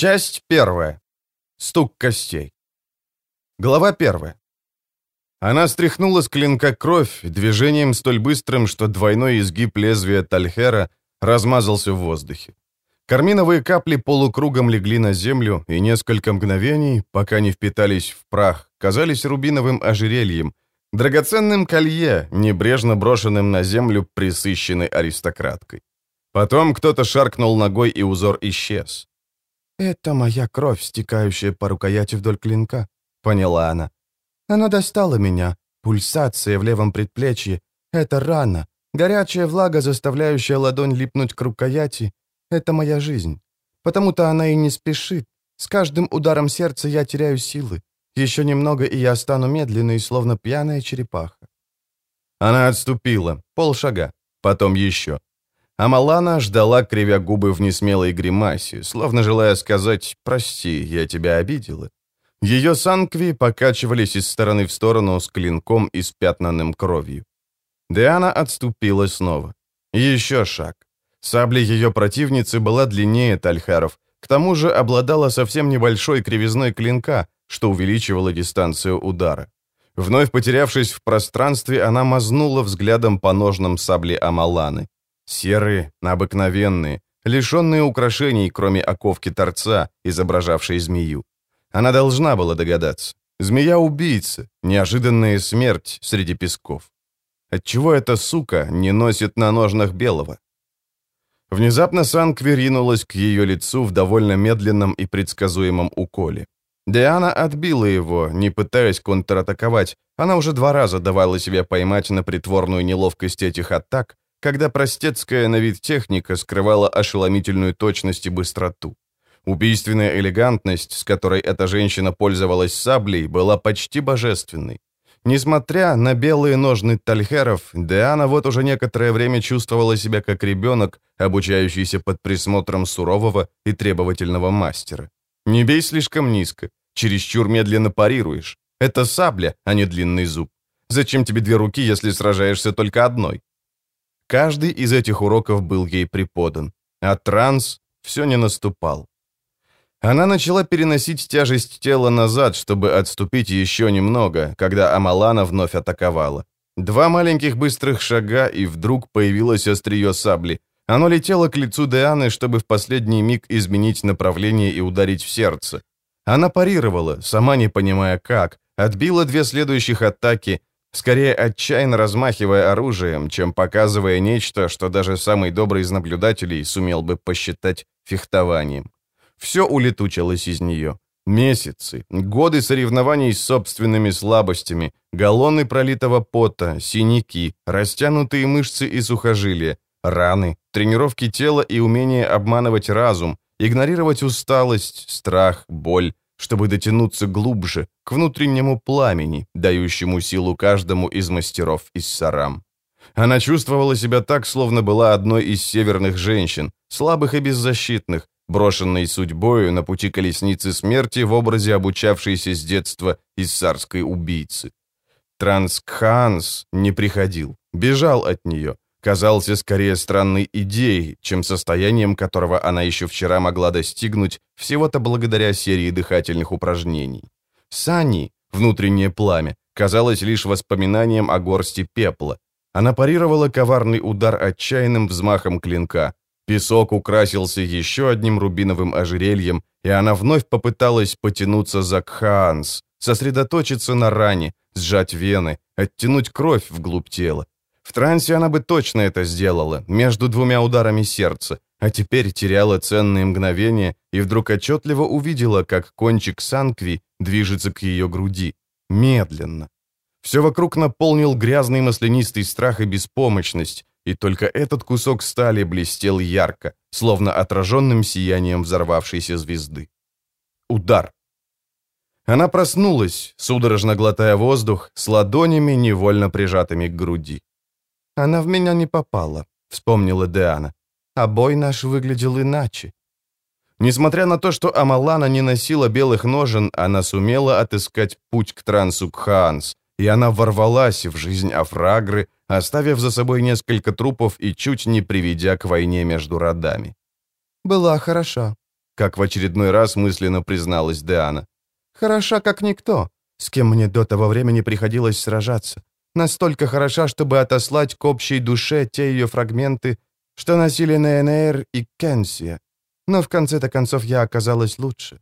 Часть первая. Стук костей. Глава первая. Она стряхнула с клинка кровь движением столь быстрым, что двойной изгиб лезвия Тальхера размазался в воздухе. Карминовые капли полукругом легли на землю, и несколько мгновений, пока не впитались в прах, казались рубиновым ожерельем, драгоценным колье, небрежно брошенным на землю присыщенной аристократкой. Потом кто-то шаркнул ногой, и узор исчез. «Это моя кровь, стекающая по рукояти вдоль клинка», — поняла она. «Она достала меня. Пульсация в левом предплечье. Это рана. Горячая влага, заставляющая ладонь липнуть к рукояти, это моя жизнь. Потому-то она и не спешит. С каждым ударом сердца я теряю силы. Еще немного, и я стану медленной, словно пьяная черепаха. Она отступила, полшага, потом еще. А Малана ждала, кривя губы в несмелой гримасе, словно желая сказать «Прости, я тебя обидела». Ее санкви покачивались из стороны в сторону с клинком, и испятнанным кровью. Диана отступила снова. Еще шаг. Сабля ее противницы была длиннее тальхаров, к тому же обладала совсем небольшой кривизной клинка, что увеличивало дистанцию удара. Вновь потерявшись в пространстве, она мазнула взглядом по ножным сабли Амаланы. Серые, обыкновенные, лишенные украшений, кроме оковки торца, изображавшей змею. Она должна была догадаться. Змея-убийца, неожиданная смерть среди песков. Отчего эта сука не носит на ножнах белого? Внезапно Санкви ринулась к ее лицу в довольно медленном и предсказуемом уколе. Диана отбила его, не пытаясь контратаковать. Она уже два раза давала себе поймать на притворную неловкость этих атак, когда простецкая на вид техника скрывала ошеломительную точность и быстроту. Убийственная элегантность, с которой эта женщина пользовалась саблей, была почти божественной. Несмотря на белые ножны тальхеров, Диана вот уже некоторое время чувствовала себя как ребенок, обучающийся под присмотром сурового и требовательного мастера. Не бей слишком низко, чересчур медленно парируешь. Это сабля, а не длинный зуб. Зачем тебе две руки, если сражаешься только одной? Каждый из этих уроков был ей преподан, а транс все не наступал. Она начала переносить тяжесть тела назад, чтобы отступить еще немного, когда Амалана вновь атаковала. Два маленьких быстрых шага, и вдруг появилось острие сабли. Оно летело к лицу Дианы, чтобы в последний миг изменить направление и ударить в сердце. Она парировала, сама не понимая как, отбила две следующих атаки, скорее отчаянно размахивая оружием, чем показывая нечто, что даже самый добрый из наблюдателей сумел бы посчитать фехтованием. Все улетучилось из нее. Месяцы, годы соревнований с собственными слабостями, галлоны пролитого пота, синяки, растянутые мышцы и сухожилия, раны, тренировки тела и умение обманывать разум, игнорировать усталость, страх, боль, чтобы дотянуться глубже, к внутреннему пламени, дающему силу каждому из мастеров из Сарам. Она чувствовала себя так, словно была одной из северных женщин, слабых и беззащитных, брошенной судьбою на пути колесницы смерти в образе обучавшейся с детства иссарской убийцы. Транскханс не приходил, бежал от нее, казался скорее странной идеей, чем состоянием которого она еще вчера могла достигнуть всего-то благодаря серии дыхательных упражнений. Сани, внутреннее пламя, казалось лишь воспоминанием о горсти пепла. Она парировала коварный удар отчаянным взмахом клинка, Песок украсился еще одним рубиновым ожерельем, и она вновь попыталась потянуться за Кхаанс, сосредоточиться на ране, сжать вены, оттянуть кровь вглубь тела. В трансе она бы точно это сделала, между двумя ударами сердца, а теперь теряла ценные мгновения и вдруг отчетливо увидела, как кончик Санкви движется к ее груди. Медленно. Все вокруг наполнил грязный маслянистый страх и беспомощность, и только этот кусок стали блестел ярко, словно отраженным сиянием взорвавшейся звезды. Удар. Она проснулась, судорожно глотая воздух, с ладонями, невольно прижатыми к груди. «Она в меня не попала», — вспомнила Диана. «А бой наш выглядел иначе». Несмотря на то, что Амалана не носила белых ножен, она сумела отыскать путь к трансу Кхаанс, и она ворвалась в жизнь Афрагры, оставив за собой несколько трупов и чуть не приведя к войне между родами. «Была хороша», как в очередной раз мысленно призналась Диана. «Хороша, как никто, с кем мне до того времени приходилось сражаться. Настолько хороша, чтобы отослать к общей душе те ее фрагменты, что носили ННР и Кенсия. Но в конце-то концов я оказалась лучше.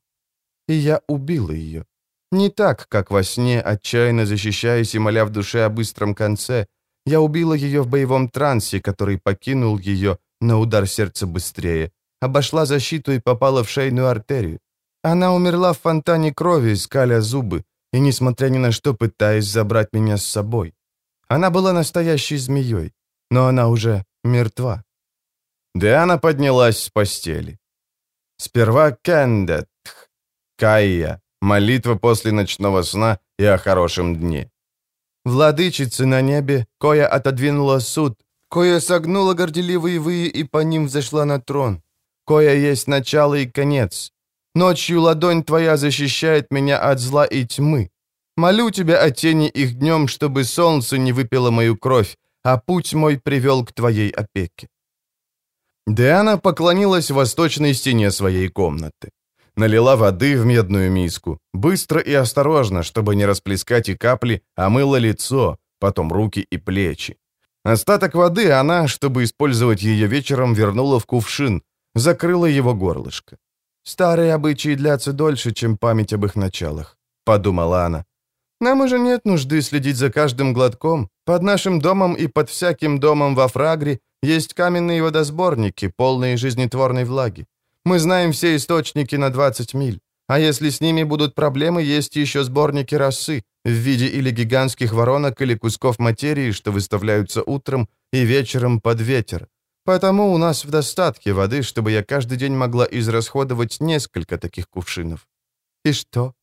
И я убила ее. Не так, как во сне, отчаянно защищаясь и моля в душе о быстром конце. Я убила ее в боевом трансе, который покинул ее на удар сердца быстрее, обошла защиту и попала в шейную артерию. Она умерла в фонтане крови, скаля зубы, и, несмотря ни на что, пытаясь забрать меня с собой. Она была настоящей змеей, но она уже мертва. Диана поднялась с постели. Сперва Кендет, Кайя, молитва после ночного сна и о хорошем дне. Владычица на небе, кое отодвинула суд, кое согнула горделивые вы и по ним взошла на трон, кое есть начало и конец. Ночью ладонь твоя защищает меня от зла и тьмы. Молю тебя о тени их днем, чтобы солнце не выпило мою кровь, а путь мой привел к твоей опеке. Диана поклонилась восточной стене своей комнаты. Налила воды в медную миску, быстро и осторожно, чтобы не расплескать и капли, а мыла лицо, потом руки и плечи. Остаток воды она, чтобы использовать ее вечером, вернула в кувшин, закрыла его горлышко. «Старые обычаи длятся дольше, чем память об их началах», — подумала она. «Нам уже нет нужды следить за каждым глотком. Под нашим домом и под всяким домом во Фрагре есть каменные водосборники, полные жизнетворной влаги. Мы знаем все источники на 20 миль. А если с ними будут проблемы, есть еще сборники росы в виде или гигантских воронок, или кусков материи, что выставляются утром и вечером под ветер. Потому у нас в достатке воды, чтобы я каждый день могла израсходовать несколько таких кувшинов. И что?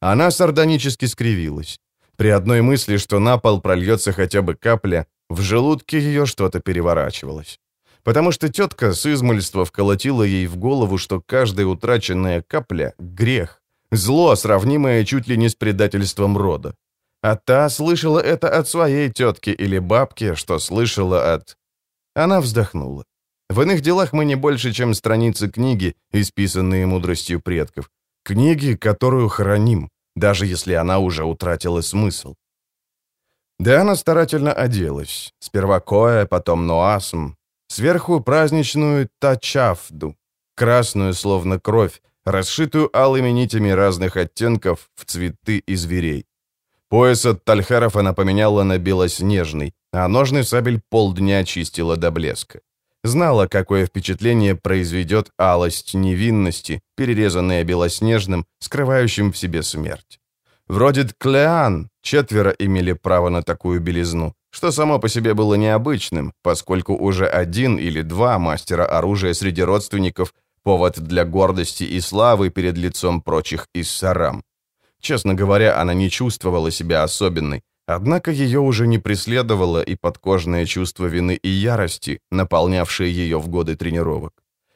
Она сардонически скривилась. При одной мысли, что на пол прольется хотя бы капля, в желудке ее что-то переворачивалось потому что тетка с измольства вколотила ей в голову, что каждая утраченная капля — грех, зло, сравнимое чуть ли не с предательством рода. А та слышала это от своей тетки или бабки, что слышала от... Она вздохнула. В иных делах мы не больше, чем страницы книги, исписанные мудростью предков. Книги, которую храним, даже если она уже утратила смысл. Да она старательно оделась. Сперва Коя, потом Ноасм, Сверху праздничную тачафду, красную словно кровь, расшитую алыми нитями разных оттенков в цветы и зверей. Пояс от тальхаров она поменяла на белоснежный, а ножный сабель полдня чистила до блеска. Знала, какое впечатление произведет алость невинности, перерезанная белоснежным, скрывающим в себе смерть. Вроде Тлеан четверо имели право на такую белизну, что само по себе было необычным, поскольку уже один или два мастера оружия среди родственников – повод для гордости и славы перед лицом прочих иссарам. Честно говоря, она не чувствовала себя особенной, однако ее уже не преследовало и подкожное чувство вины и ярости, наполнявшее ее в годы тренировок.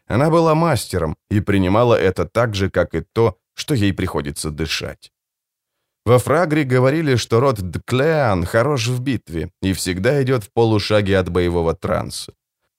Она была мастером и принимала это так же, как и то, что ей приходится дышать. Во Фрагре говорили, что род Дклеан хорош в битве и всегда идет в полушаге от боевого транса.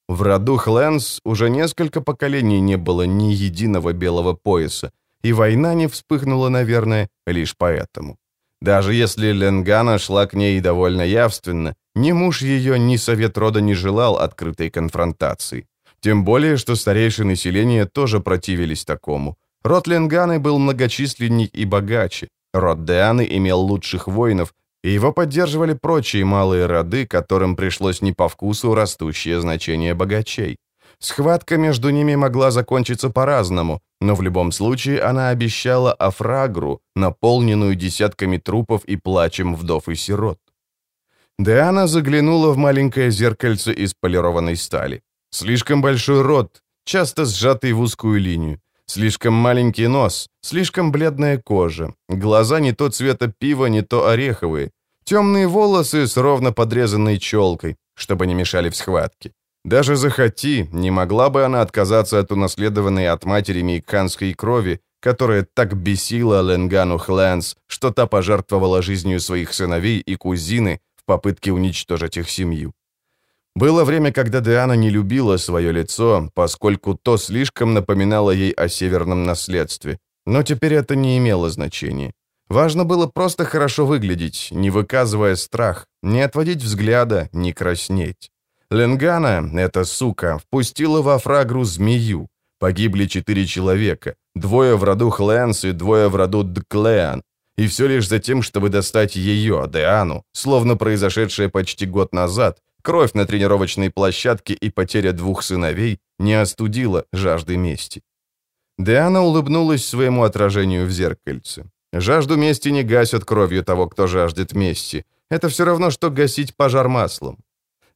В роду Хленс уже несколько поколений не было ни единого белого пояса, и война не вспыхнула, наверное, лишь поэтому. Даже если Ленгана шла к ней довольно явственно, ни муж ее, ни совет рода не желал открытой конфронтации. Тем более, что старейшие населения тоже противились такому. Род Ленганы был многочисленней и богаче, Род Деаны имел лучших воинов, и его поддерживали прочие малые роды, которым пришлось не по вкусу растущее значение богачей. Схватка между ними могла закончиться по-разному, но в любом случае она обещала Афрагру, наполненную десятками трупов и плачем вдов и сирот. Диана заглянула в маленькое зеркальце из полированной стали. Слишком большой рот, часто сжатый в узкую линию. Слишком маленький нос, слишком бледная кожа, глаза не то цвета пива, не то ореховые, темные волосы с ровно подрезанной челкой, чтобы не мешали в схватке. Даже захоти, не могла бы она отказаться от унаследованной от матери мейкханской крови, которая так бесила Ленгану Хлэнс, что та пожертвовала жизнью своих сыновей и кузины в попытке уничтожить их семью. Было время, когда Диана не любила свое лицо, поскольку то слишком напоминало ей о северном наследстве. Но теперь это не имело значения. Важно было просто хорошо выглядеть, не выказывая страх, не отводить взгляда, не краснеть. Ленгана, эта сука, впустила во фрагру змею. Погибли четыре человека, двое в роду Хлэнс и двое в роду Дклеан. И все лишь за тем, чтобы достать ее, Деану, словно произошедшее почти год назад, кровь на тренировочной площадке и потеря двух сыновей не остудила жажды мести. Диана улыбнулась своему отражению в зеркальце. Жажду мести не гасят кровью того, кто жаждет мести. Это все равно, что гасить пожар маслом.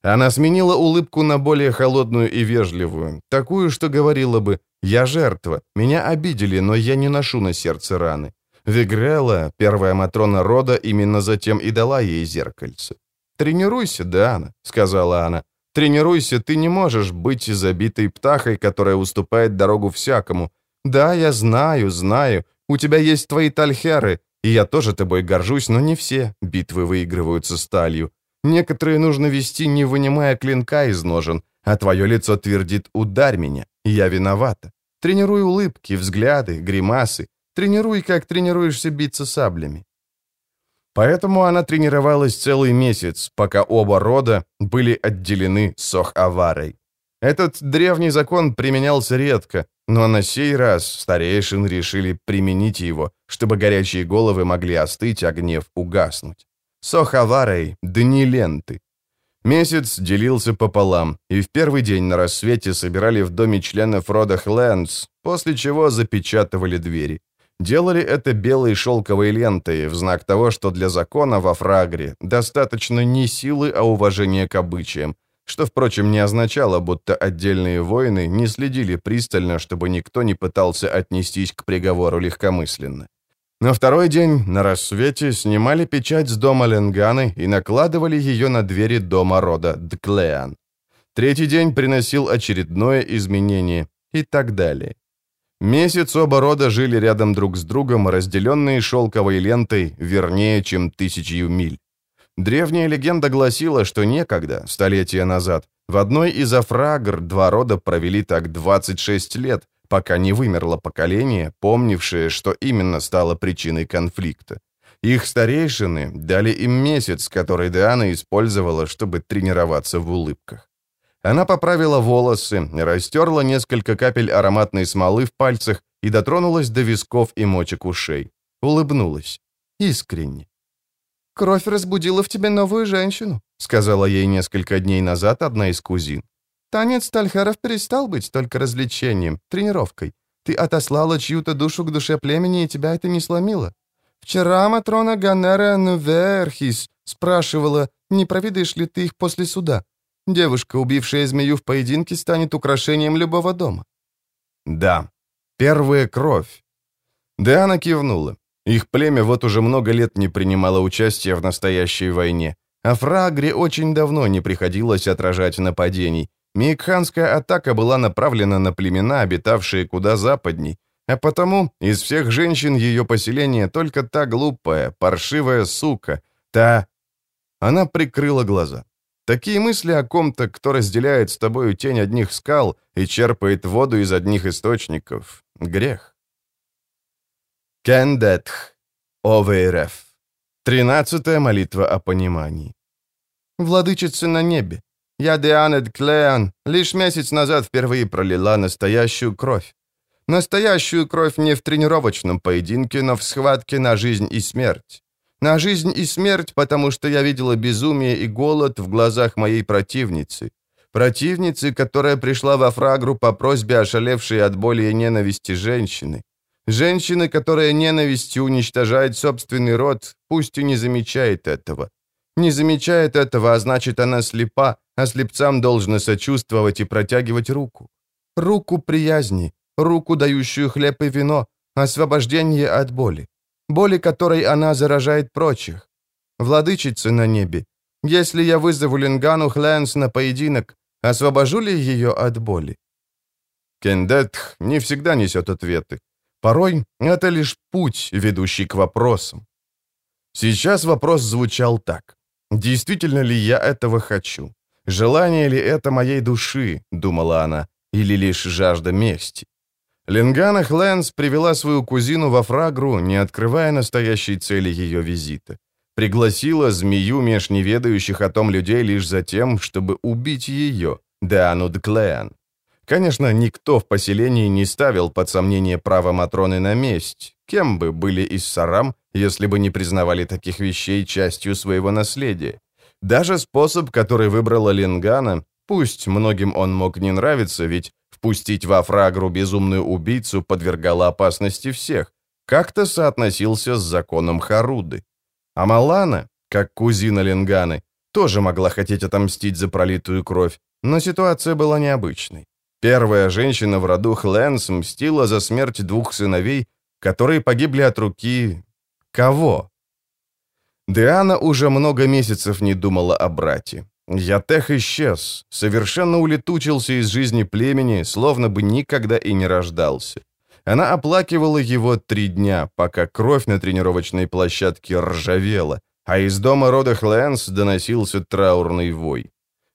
Она сменила улыбку на более холодную и вежливую, такую, что говорила бы «Я жертва, меня обидели, но я не ношу на сердце раны». Вигрела, первая Матрона рода, именно затем и дала ей зеркальце. «Тренируйся, Диана», — сказала она. «Тренируйся, ты не можешь быть забитой птахой, которая уступает дорогу всякому. Да, я знаю, знаю, у тебя есть твои тальхеры, и я тоже тобой горжусь, но не все битвы выигрываются сталью. Некоторые нужно вести, не вынимая клинка из ножен, а твое лицо твердит «ударь меня», я виновата. Тренируй улыбки, взгляды, гримасы. Тренируй, как тренируешься биться саблями. Поэтому она тренировалась целый месяц, пока оба рода были отделены Сох-Аварой. Этот древний закон применялся редко, но на сей раз старейшин решили применить его, чтобы горячие головы могли остыть, а гнев угаснуть. Сохаварой — дни ленты. Месяц делился пополам, и в первый день на рассвете собирали в доме членов рода Хлэнс, после чего запечатывали двери. Делали это белой шелковой лентой, в знак того, что для закона во Фрагре достаточно не силы, а уважения к обычаям, что, впрочем, не означало, будто отдельные воины не следили пристально, чтобы никто не пытался отнестись к приговору легкомысленно. На второй день, на рассвете, снимали печать с дома Ленганы и накладывали ее на двери дома рода Дклеан. Третий день приносил очередное изменение и так далее. Месяц оба рода жили рядом друг с другом, разделенные шелковой лентой вернее, чем тысячью миль. Древняя легенда гласила, что некогда, столетия назад, в одной из афрагр два рода провели так 26 лет, пока не вымерло поколение, помнившее, что именно стало причиной конфликта. Их старейшины дали им месяц, который Диана использовала, чтобы тренироваться в улыбках. Она поправила волосы, растерла несколько капель ароматной смолы в пальцах и дотронулась до висков и мочек ушей. Улыбнулась. Искренне. «Кровь разбудила в тебе новую женщину», — сказала ей несколько дней назад одна из кузин. «Танец Тальхаров перестал быть только развлечением, тренировкой. Ты отослала чью-то душу к душе племени, и тебя это не сломило. Вчера Матрона Ганера Нуверхис спрашивала, не проведаешь ли ты их после суда. Девушка, убившая змею в поединке, станет украшением любого дома». «Да, первая кровь». Диана кивнула. Их племя вот уже много лет не принимало участия в настоящей войне, а Фрагре очень давно не приходилось отражать нападений. Мейкханская атака была направлена на племена, обитавшие куда западней, а потому из всех женщин ее поселения только та глупая, паршивая сука, та... Она прикрыла глаза. Такие мысли о ком-то, кто разделяет с тобою тень одних скал и черпает воду из одних источников — грех. Кендетх. ОВРФ. Тринадцатая молитва о понимании. Владычица на небе. Я Дианет Клеан лишь месяц назад впервые пролила настоящую кровь. Настоящую кровь не в тренировочном поединке, но в схватке на жизнь и смерть. На жизнь и смерть, потому что я видела безумие и голод в глазах моей противницы. Противницы, которая пришла во фрагру по просьбе ошалевшей от боли и ненависти женщины. Женщина, которая ненавистью уничтожает собственный род, пусть и не замечает этого. Не замечает этого, а значит, она слепа, а слепцам должно сочувствовать и протягивать руку. Руку приязни, руку, дающую хлеб и вино, освобождение от боли. Боли, которой она заражает прочих. Владычица на небе, если я вызову Лингану Хлэнс на поединок, освобожу ли ее от боли? Кендетх не всегда несет ответы. Порой это лишь путь, ведущий к вопросам. Сейчас вопрос звучал так. Действительно ли я этого хочу? Желание ли это моей души, думала она, или лишь жажда мести? Ленгана Хлэнс привела свою кузину во Фрагру, не открывая настоящей цели ее визита. Пригласила змею меж неведающих о том людей лишь за тем, чтобы убить ее, Диану Дклеан. Конечно, никто в поселении не ставил под сомнение право Матроны на месть, кем бы были из Сарам, если бы не признавали таких вещей частью своего наследия. Даже способ, который выбрала Ленгана, пусть многим он мог не нравиться, ведь впустить во фрагру безумную убийцу подвергало опасности всех, как-то соотносился с законом Харуды. А Малана, как кузина Ленганы, тоже могла хотеть отомстить за пролитую кровь, но ситуация была необычной. Первая женщина в роду Хлэнс мстила за смерть двух сыновей, которые погибли от руки... кого? Диана уже много месяцев не думала о брате. Ятех исчез, совершенно улетучился из жизни племени, словно бы никогда и не рождался. Она оплакивала его три дня, пока кровь на тренировочной площадке ржавела, а из дома рода Хлэнс доносился траурный вой.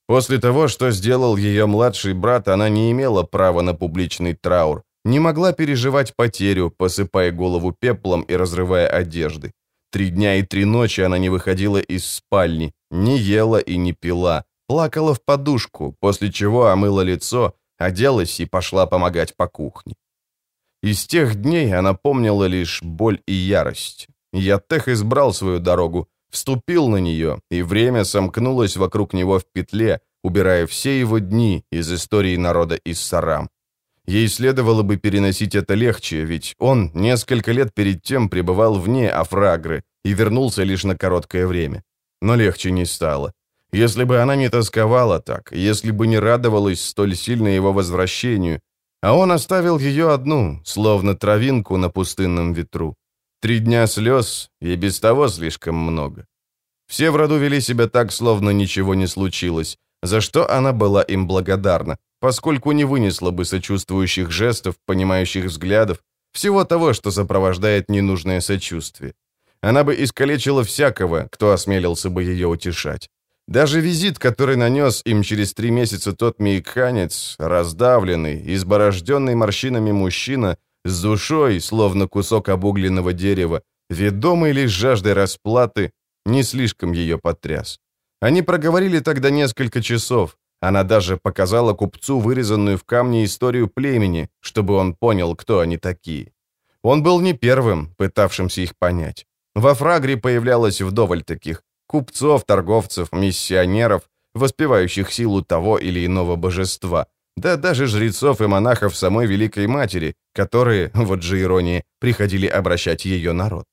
После того, что сделал ее младший брат, она не имела права на публичный траур, не могла переживать потерю, посыпая голову пеплом и разрывая одежды. Три дня и три ночи она не выходила из спальни, не ела и не пила, плакала в подушку, после чего омыла лицо, оделась и пошла помогать по кухне. Из тех дней она помнила лишь боль и ярость. Ятех избрал свою дорогу, вступил на нее, и время сомкнулось вокруг него в петле, убирая все его дни из истории народа Иссарам. Ей следовало бы переносить это легче, ведь он несколько лет перед тем пребывал вне Афрагры и вернулся лишь на короткое время. Но легче не стало. Если бы она не тосковала так, если бы не радовалась столь сильно его возвращению, а он оставил ее одну, словно травинку на пустынном ветру. Три дня слез, и без того слишком много. Все в роду вели себя так, словно ничего не случилось, за что она была им благодарна, поскольку не вынесла бы сочувствующих жестов, понимающих взглядов, всего того, что сопровождает ненужное сочувствие. Она бы искалечила всякого, кто осмелился бы ее утешать. Даже визит, который нанес им через три месяца тот мейкханец, раздавленный, изборожденный морщинами мужчина, с душой, словно кусок обугленного дерева, ведомый лишь жаждой расплаты, не слишком ее потряс. Они проговорили тогда несколько часов, она даже показала купцу вырезанную в камне историю племени, чтобы он понял, кто они такие. Он был не первым, пытавшимся их понять. Во Фрагре появлялось вдоволь таких купцов, торговцев, миссионеров, воспевающих силу того или иного божества, да даже жрецов и монахов самой Великой Матери, которые, вот же ирония, приходили обращать ее народ.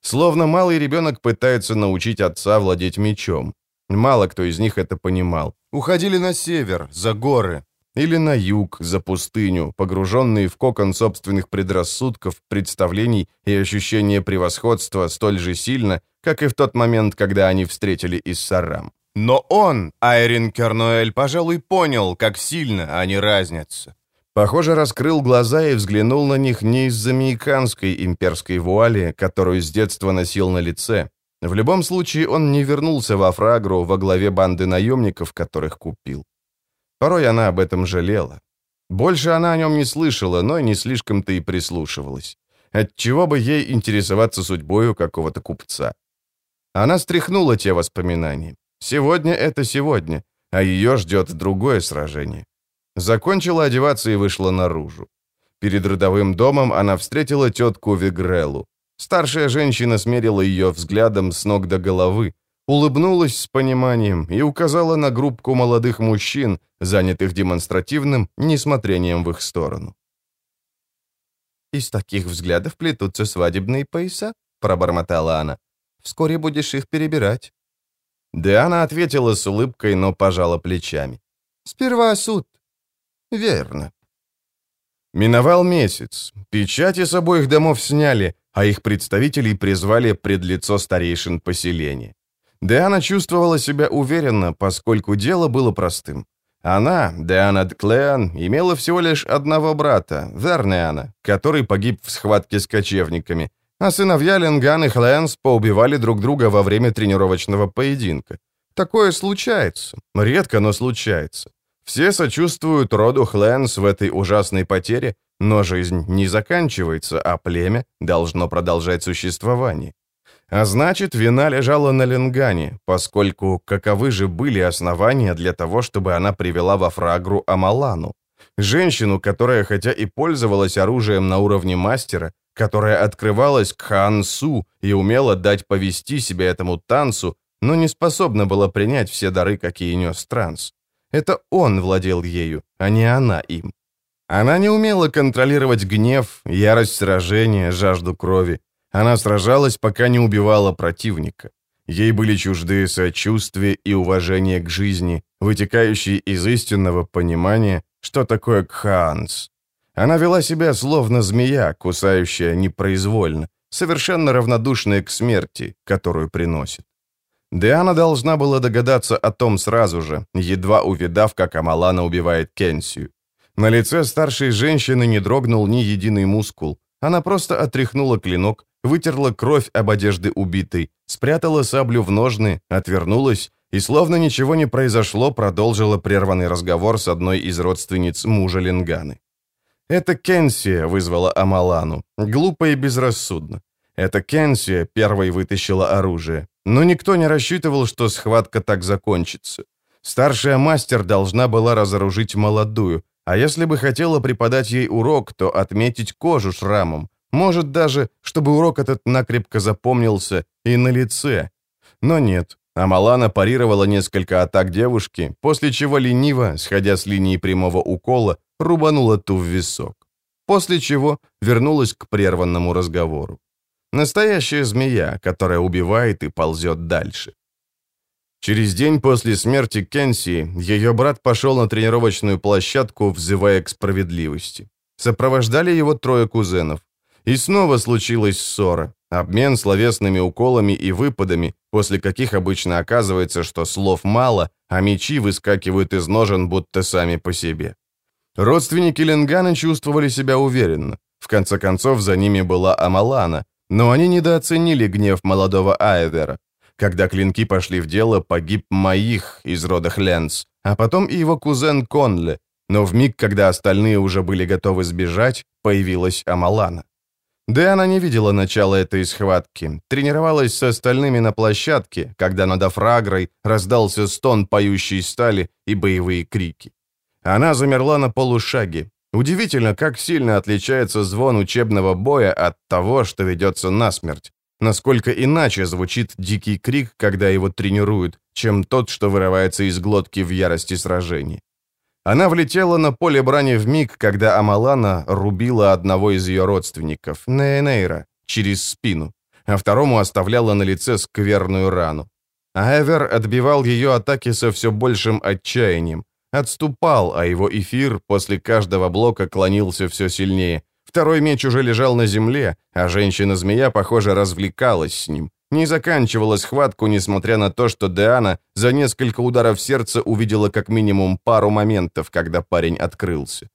Словно малый ребенок пытается научить отца владеть мечом. Мало кто из них это понимал. Уходили на север, за горы, или на юг, за пустыню, погруженные в кокон собственных предрассудков, представлений и ощущения превосходства столь же сильно, как и в тот момент, когда они встретили Иссарам. Но он, Айрин Кернуэль, пожалуй, понял, как сильно они разнятся. Похоже, раскрыл глаза и взглянул на них не из-за мейканской имперской вуали, которую с детства носил на лице, в любом случае, он не вернулся во Фрагру во главе банды наемников, которых купил. Порой она об этом жалела. Больше она о нем не слышала, но не слишком-то и прислушивалась. Отчего бы ей интересоваться судьбою какого-то купца? Она стряхнула те воспоминания. Сегодня это сегодня, а ее ждет другое сражение. Закончила одеваться и вышла наружу. Перед родовым домом она встретила тетку Вигреллу. Старшая женщина смерила ее взглядом с ног до головы, улыбнулась с пониманием и указала на группку молодых мужчин, занятых демонстративным несмотрением в их сторону. «Из таких взглядов плетутся свадебные пояса», — пробормотала она. «Вскоре будешь их перебирать». Диана ответила с улыбкой, но пожала плечами. «Сперва суд». «Верно». Миновал месяц. Печати с обоих домов сняли, а их представителей призвали пред лицо старейшин поселения. Диана чувствовала себя уверенно, поскольку дело было простым. Она, Диана Дклеан, имела всего лишь одного брата, Вернеана, который погиб в схватке с кочевниками, а сыновья Ленган и Хлэнс поубивали друг друга во время тренировочного поединка. Такое случается. Редко, но случается. Все сочувствуют роду Хленс в этой ужасной потере, но жизнь не заканчивается, а племя должно продолжать существование. А значит, вина лежала на Ленгане, поскольку каковы же были основания для того, чтобы она привела во фрагру Амалану? Женщину, которая хотя и пользовалась оружием на уровне мастера, которая открывалась к Хансу и умела дать повести себя этому танцу, но не способна была принять все дары, какие нес транс. Это он владел ею, а не она им. Она не умела контролировать гнев, ярость сражения, жажду крови. Она сражалась, пока не убивала противника. Ей были чужды сочувствие и уважение к жизни, вытекающие из истинного понимания, что такое кхаанс. Она вела себя словно змея, кусающая непроизвольно, совершенно равнодушная к смерти, которую приносит. Диана должна была догадаться о том сразу же, едва увидав, как Амалана убивает Кенсию. На лице старшей женщины не дрогнул ни единый мускул. Она просто отряхнула клинок, вытерла кровь об одежды убитой, спрятала саблю в ножны, отвернулась и, словно ничего не произошло, продолжила прерванный разговор с одной из родственниц мужа Ленганы. Это Кенсия вызвала Амалану, глупо и безрассудно. Это Кенсия первой вытащила оружие. Но никто не рассчитывал, что схватка так закончится. Старшая мастер должна была разоружить молодую, а если бы хотела преподать ей урок, то отметить кожу шрамом. Может даже, чтобы урок этот накрепко запомнился и на лице. Но нет. Амалана парировала несколько атак девушки, после чего лениво, сходя с линии прямого укола, рубанула ту в висок. После чего вернулась к прерванному разговору. Настоящая змея, которая убивает и ползет дальше. Через день после смерти Кенси ее брат пошел на тренировочную площадку, взывая к справедливости. Сопровождали его трое кузенов. И снова случилась ссора, обмен словесными уколами и выпадами, после каких обычно оказывается, что слов мало, а мечи выскакивают из ножен будто сами по себе. Родственники Ленгана чувствовали себя уверенно. В конце концов, за ними была Амалана, но они недооценили гнев молодого Айвера. Когда клинки пошли в дело, погиб Маих из рода Хленс, а потом и его кузен Конле. Но в миг, когда остальные уже были готовы сбежать, появилась Амалана. Диана не видела начала этой схватки, тренировалась с остальными на площадке, когда над Афрагрой раздался стон поющей стали и боевые крики. Она замерла на полушаге. Удивительно, как сильно отличается звон учебного боя от того, что ведется насмерть насколько иначе звучит дикий крик, когда его тренируют, чем тот, что вырывается из глотки в ярости сражений. Она влетела на поле брани в миг, когда Амалана рубила одного из ее родственников, Нейнейра, через спину, а второму оставляла на лице скверную рану. Айвер отбивал ее атаки со все большим отчаянием, отступал, а его эфир после каждого блока клонился все сильнее, Второй меч уже лежал на земле, а женщина-змея, похоже, развлекалась с ним. Не заканчивала схватку, несмотря на то, что Диана за несколько ударов сердца увидела как минимум пару моментов, когда парень открылся.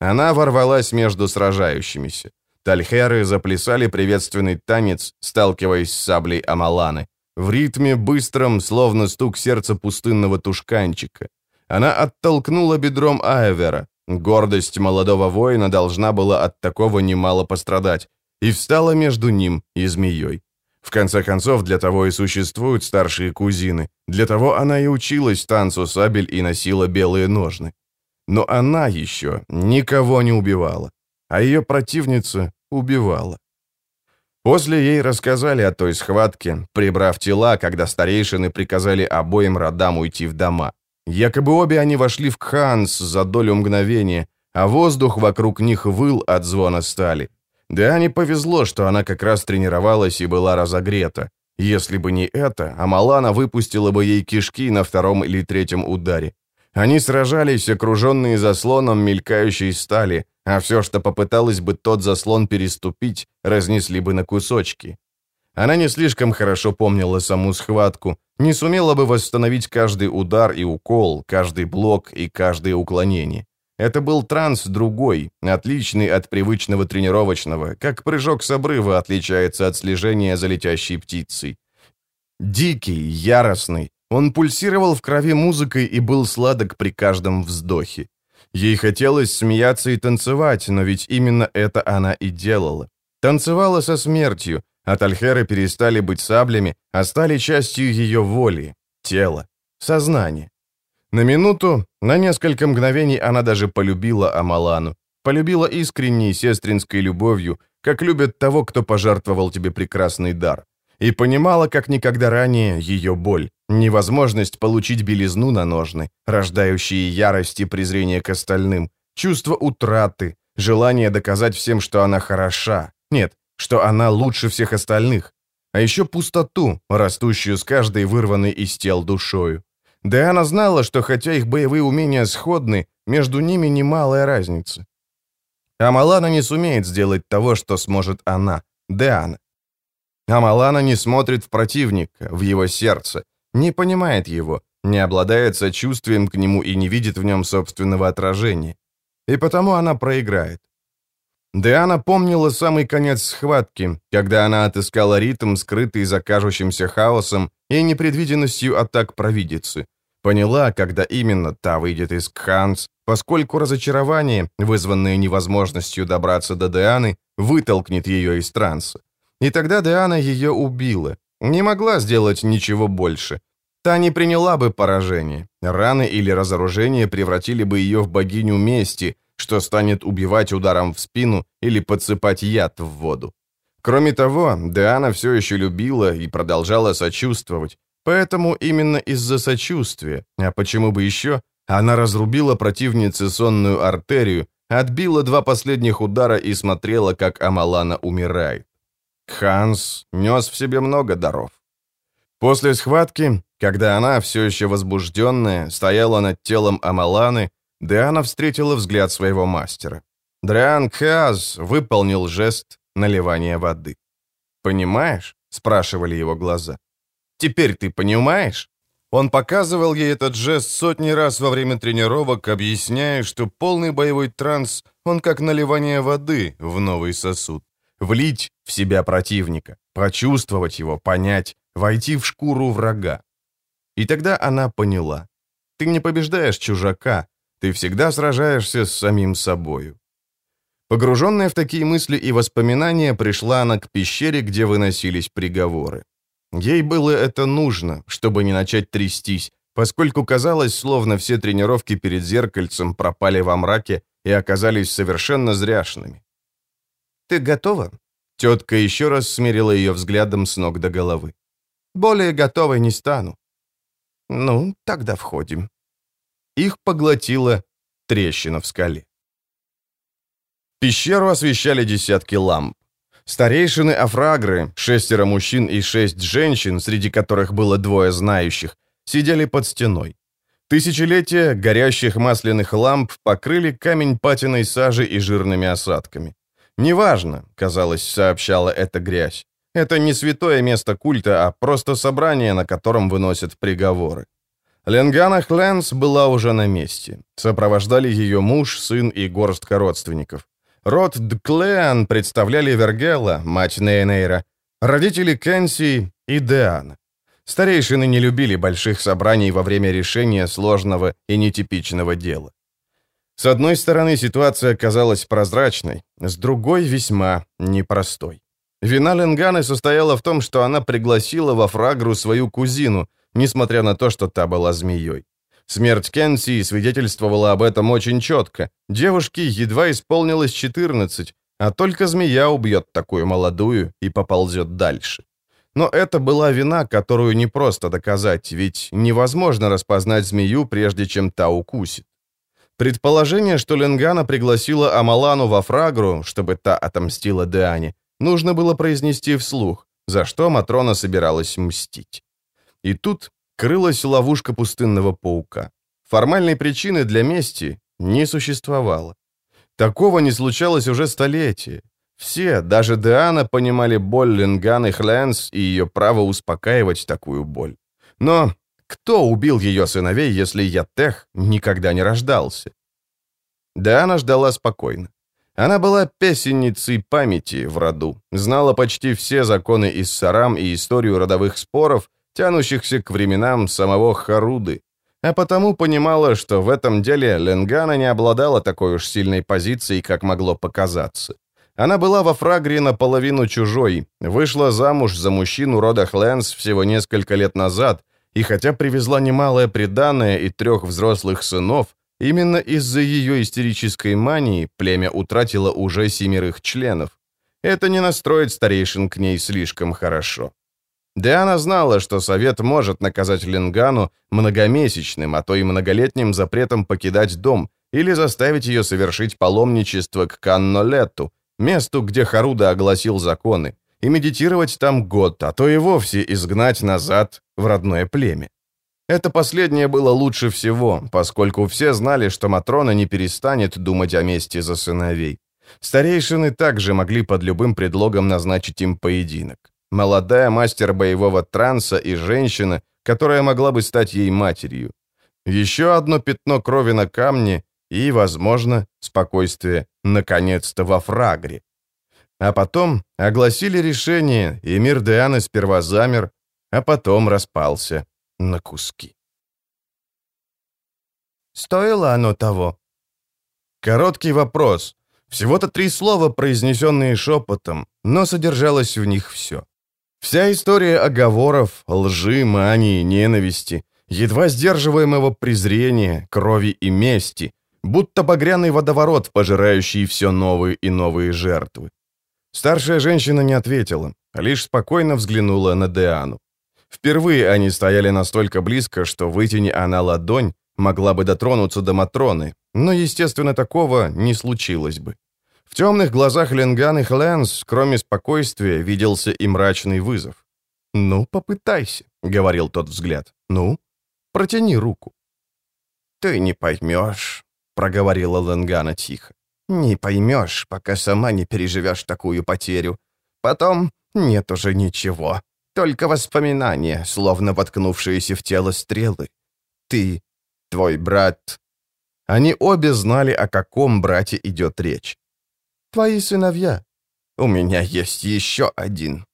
Она ворвалась между сражающимися. Тальхеры заплясали приветственный танец, сталкиваясь с саблей Амаланы. В ритме быстром, словно стук сердца пустынного тушканчика. Она оттолкнула бедром Айвера, Гордость молодого воина должна была от такого немало пострадать, и встала между ним и змеей. В конце концов, для того и существуют старшие кузины. Для того она и училась танцу сабель и носила белые ножны. Но она еще никого не убивала, а ее противница убивала. После ей рассказали о той схватке, прибрав тела, когда старейшины приказали обоим родам уйти в дома. Якобы обе они вошли в Кханс за долю мгновения, а воздух вокруг них выл от звона стали. Да не повезло, что она как раз тренировалась и была разогрета. Если бы не это, Амалана выпустила бы ей кишки на втором или третьем ударе. Они сражались, окруженные заслоном мелькающей стали, а все, что попыталось бы тот заслон переступить, разнесли бы на кусочки. Она не слишком хорошо помнила саму схватку, не сумела бы восстановить каждый удар и укол, каждый блок и каждое уклонение. Это был транс другой, отличный от привычного тренировочного, как прыжок с обрыва отличается от слежения за летящей птицей. Дикий, яростный, Он пульсировал в крови музыкой и был сладок при каждом вздохе. Ей хотелось смеяться и танцевать, но ведь именно это она и делала. Танцевала со смертью, а Тальхеры перестали быть саблями, а стали частью ее воли, тела, сознания. На минуту, на несколько мгновений она даже полюбила Амалану. Полюбила искренней сестринской любовью, как любят того, кто пожертвовал тебе прекрасный дар. И понимала, как никогда ранее, ее боль, невозможность получить белизну на ножны, рождающие ярость и презрение к остальным, чувство утраты, желание доказать всем, что она хороша. Нет, что она лучше всех остальных. А еще пустоту, растущую с каждой вырванной из тел душою. Да она знала, что хотя их боевые умения сходны, между ними немалая разница. А Малана не сумеет сделать того, что сможет она, Диана. А Малана не смотрит в противника, в его сердце, не понимает его, не обладает сочувствием к нему и не видит в нем собственного отражения. И потому она проиграет. Диана помнила самый конец схватки, когда она отыскала ритм, скрытый за кажущимся хаосом и непредвиденностью атак провидицы. Поняла, когда именно та выйдет из Кханс, поскольку разочарование, вызванное невозможностью добраться до Дианы, вытолкнет ее из транса. И тогда Диана ее убила. Не могла сделать ничего больше. Та не приняла бы поражение. Раны или разоружение превратили бы ее в богиню мести, что станет убивать ударом в спину или подсыпать яд в воду. Кроме того, Диана все еще любила и продолжала сочувствовать, поэтому именно из-за сочувствия, а почему бы еще, она разрубила противнице сонную артерию, отбила два последних удара и смотрела, как Амалана умирает. Ханс нес в себе много даров. После схватки, когда она, все еще возбужденная, стояла над телом Амаланы, Диана встретила взгляд своего мастера. Дриан Каз выполнил жест наливания воды. «Понимаешь?» — спрашивали его глаза. «Теперь ты понимаешь?» Он показывал ей этот жест сотни раз во время тренировок, объясняя, что полный боевой транс, он как наливание воды в новый сосуд. Влить в себя противника, прочувствовать его, понять, войти в шкуру врага. И тогда она поняла. Ты не побеждаешь чужака, ты всегда сражаешься с самим собою. Погруженная в такие мысли и воспоминания, пришла она к пещере, где выносились приговоры. Ей было это нужно, чтобы не начать трястись, поскольку казалось, словно все тренировки перед зеркальцем пропали во мраке и оказались совершенно зряшными. «Ты готова?» Тетка еще раз смирила ее взглядом с ног до головы. «Более готовой не стану». «Ну, тогда входим». Их поглотила трещина в скале. Пещеру освещали десятки ламп. Старейшины Афрагры, шестеро мужчин и шесть женщин, среди которых было двое знающих, сидели под стеной. Тысячелетия горящих масляных ламп покрыли камень патиной сажи и жирными осадками. «Неважно», — казалось, сообщала эта грязь. «Это не святое место культа, а просто собрание, на котором выносят приговоры». Ленгана Хленс была уже на месте. Сопровождали ее муж, сын и горстка родственников. Род Дклеан представляли Вергела, мать Нейнейра, родители Кенси и Деана. Старейшины не любили больших собраний во время решения сложного и нетипичного дела. С одной стороны, ситуация казалась прозрачной, с другой — весьма непростой. Вина Ленганы состояла в том, что она пригласила во Фрагру свою кузину, несмотря на то, что та была змеей. Смерть Кенси свидетельствовала об этом очень четко. Девушке едва исполнилось 14, а только змея убьет такую молодую и поползет дальше. Но это была вина, которую не просто доказать, ведь невозможно распознать змею, прежде чем та укусит. Предположение, что Ленгана пригласила Амалану во Фрагру, чтобы та отомстила Диане, нужно было произнести вслух, за что Матрона собиралась мстить. И тут крылась ловушка пустынного паука. Формальной причины для мести не существовало. Такого не случалось уже столетия. Все, даже Диана, понимали боль Ленган и Хленс и ее право успокаивать такую боль. Но кто убил ее сыновей, если Ятех никогда не рождался? Диана ждала спокойно. Она была песенницей памяти в роду, знала почти все законы из Сарам и историю родовых споров тянущихся к временам самого Харуды, а потому понимала, что в этом деле Ленгана не обладала такой уж сильной позицией, как могло показаться. Она была во Фрагре наполовину чужой, вышла замуж за мужчину рода Хленс всего несколько лет назад, и хотя привезла немалое приданое и трех взрослых сынов, именно из-за ее истерической мании племя утратило уже семерых членов. Это не настроит старейшин к ней слишком хорошо. Диана знала, что Совет может наказать Ленгану многомесячным, а то и многолетним запретом покидать дом или заставить ее совершить паломничество к Каннолетту, месту, где Харуда огласил законы, и медитировать там год, а то и вовсе изгнать назад в родное племя. Это последнее было лучше всего, поскольку все знали, что Матрона не перестанет думать о мести за сыновей. Старейшины также могли под любым предлогом назначить им поединок. Молодая мастер боевого транса и женщина, которая могла бы стать ей матерью. Еще одно пятно крови на камне и, возможно, спокойствие наконец-то во фрагре. А потом огласили решение, и мир Дианы сперва замер, а потом распался на куски. Стоило оно того? Короткий вопрос. Всего-то три слова, произнесенные шепотом, но содержалось в них все. Вся история оговоров, лжи, мании, ненависти, едва сдерживаемого презрения, крови и мести, будто багряный водоворот, пожирающий все новые и новые жертвы. Старшая женщина не ответила, лишь спокойно взглянула на Деану. Впервые они стояли настолько близко, что вытяни она ладонь, могла бы дотронуться до Матроны, но, естественно, такого не случилось бы. В темных глазах Ленган и Хлэнс, кроме спокойствия, виделся и мрачный вызов. «Ну, попытайся», — говорил тот взгляд. «Ну, протяни руку». «Ты не поймешь», проговорила Лангана тихо. «Не поймешь, пока сама не переживешь такую потерю. Потом нет уже ничего, только воспоминания, словно воткнувшиеся в тело стрелы. Ты, твой брат...» Они обе знали, о каком брате идет речь. «Твои сыновья. У меня есть еще один».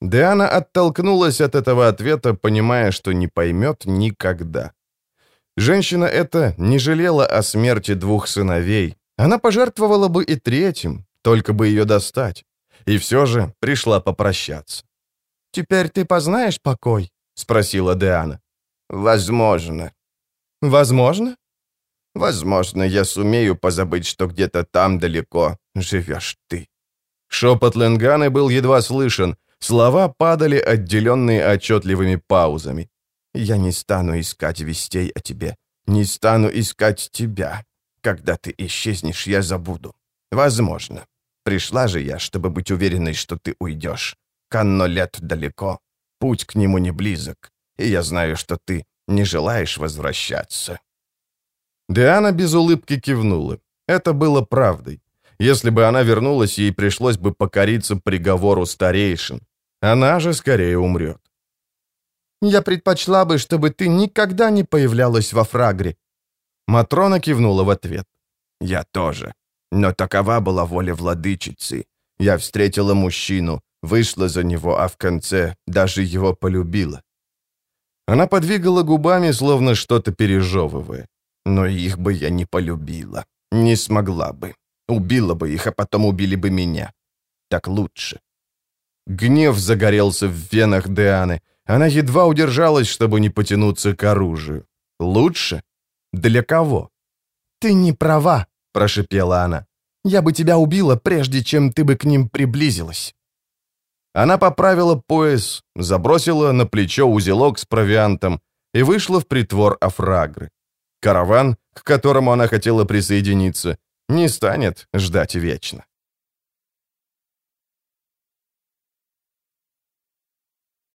Диана оттолкнулась от этого ответа, понимая, что не поймет никогда. Женщина эта не жалела о смерти двух сыновей. Она пожертвовала бы и третьим, только бы ее достать. И все же пришла попрощаться. «Теперь ты познаешь покой?» — спросила Диана. «Возможно». «Возможно?» «Возможно, я сумею позабыть, что где-то там далеко живешь ты». Шепот Ленганы был едва слышен, слова падали, отделенные отчетливыми паузами. Я не стану искать вестей о тебе, не стану искать тебя. Когда ты исчезнешь, я забуду. Возможно. Пришла же я, чтобы быть уверенной, что ты уйдешь. Канно лет далеко, путь к нему не близок, и я знаю, что ты не желаешь возвращаться». Диана без улыбки кивнула. Это было правдой. Если бы она вернулась, ей пришлось бы покориться приговору старейшин. Она же скорее умрет. Я предпочла бы, чтобы ты никогда не появлялась во фрагре». Матрона кивнула в ответ. «Я тоже. Но такова была воля владычицы. Я встретила мужчину, вышла за него, а в конце даже его полюбила». Она подвигала губами, словно что-то пережевывая. «Но их бы я не полюбила. Не смогла бы. Убила бы их, а потом убили бы меня. Так лучше». Гнев загорелся в венах Дианы, она едва удержалась, чтобы не потянуться к оружию. Лучше? Для кого? «Ты не права», — прошипела она. «Я бы тебя убила, прежде чем ты бы к ним приблизилась». Она поправила пояс, забросила на плечо узелок с провиантом и вышла в притвор Афрагры. Караван, к которому она хотела присоединиться, не станет ждать вечно.